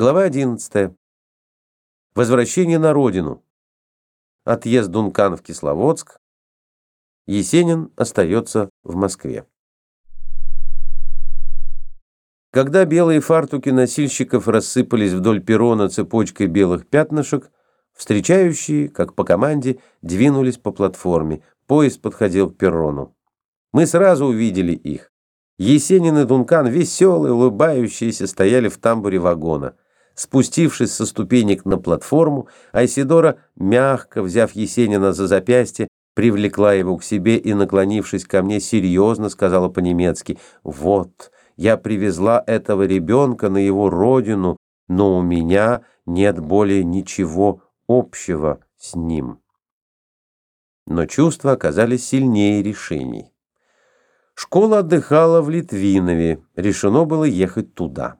Глава 11. Возвращение на родину. Отъезд Дункан в Кисловодск. Есенин остается в Москве. Когда белые фартуки носильщиков рассыпались вдоль перрона цепочкой белых пятнышек, встречающие, как по команде, двинулись по платформе. Поезд подходил к перрону. Мы сразу увидели их. Есенин и Дункан, веселые, улыбающиеся, стояли в тамбуре вагона. Спустившись со ступенек на платформу, Айсидора, мягко взяв Есенина за запястье, привлекла его к себе и, наклонившись ко мне, серьезно сказала по-немецки «Вот, я привезла этого ребенка на его родину, но у меня нет более ничего общего с ним». Но чувства оказались сильнее решений. Школа отдыхала в Литвинове, решено было ехать туда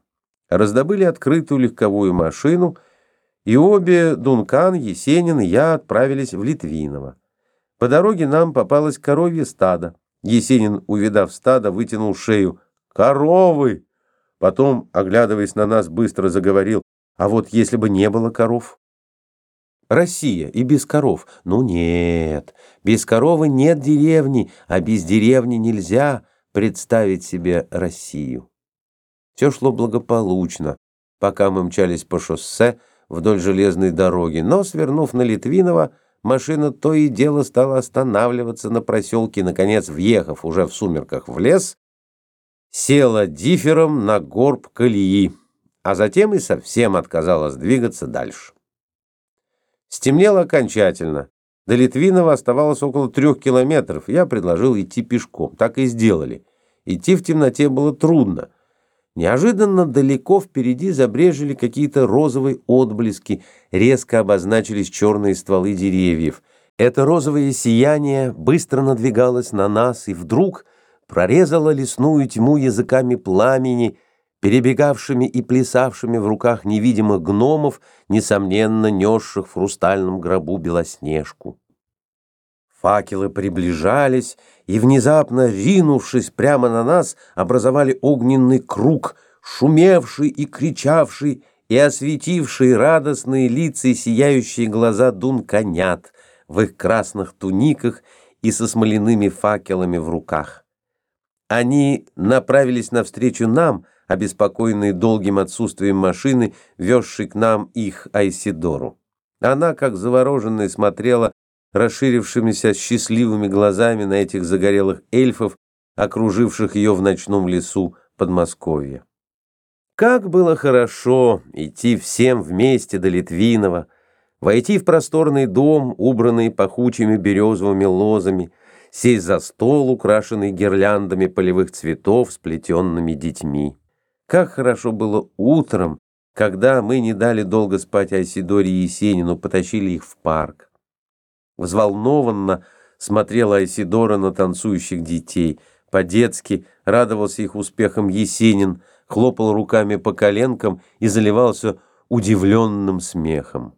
раздобыли открытую легковую машину, и обе, Дункан, Есенин и я отправились в Литвиново. По дороге нам попалось коровье стадо. Есенин, увидав стадо, вытянул шею. «Коровы!» Потом, оглядываясь на нас, быстро заговорил. «А вот если бы не было коров?» Россия и без коров. Ну нет, без коровы нет деревни, а без деревни нельзя представить себе Россию. Все шло благополучно, пока мы мчались по шоссе вдоль железной дороги, но, свернув на Литвинова, машина то и дело стала останавливаться на проселке, наконец, въехав уже в сумерках в лес, села дифером на горб колеи, а затем и совсем отказалась двигаться дальше. Стемнело окончательно. До Литвинова оставалось около трех километров. Я предложил идти пешком. Так и сделали. Идти в темноте было трудно. Неожиданно далеко впереди забрежили какие-то розовые отблески, резко обозначились черные стволы деревьев. Это розовое сияние быстро надвигалось на нас и вдруг прорезало лесную тьму языками пламени, перебегавшими и плясавшими в руках невидимых гномов, несомненно несших в хрустальном гробу белоснежку. Факелы приближались и, внезапно ринувшись прямо на нас, образовали огненный круг, шумевший и кричавший, и осветивший радостные лица и сияющие глаза дунканят в их красных туниках и со смоляными факелами в руках. Они направились навстречу нам, обеспокоенные долгим отсутствием машины, везшей к нам их Айсидору. Она, как завороженная, смотрела расширившимися счастливыми глазами на этих загорелых эльфов, окруживших ее в ночном лесу Подмосковья. Как было хорошо идти всем вместе до Литвинова, войти в просторный дом, убранный пахучими березовыми лозами, сесть за стол, украшенный гирляндами полевых цветов, сплетенными детьми. Как хорошо было утром, когда мы не дали долго спать Айсидоре и Есенину, потащили их в парк. Взволнованно смотрела Айсидора на танцующих детей. По-детски радовался их успехам Есенин, хлопал руками по коленкам и заливался удивленным смехом.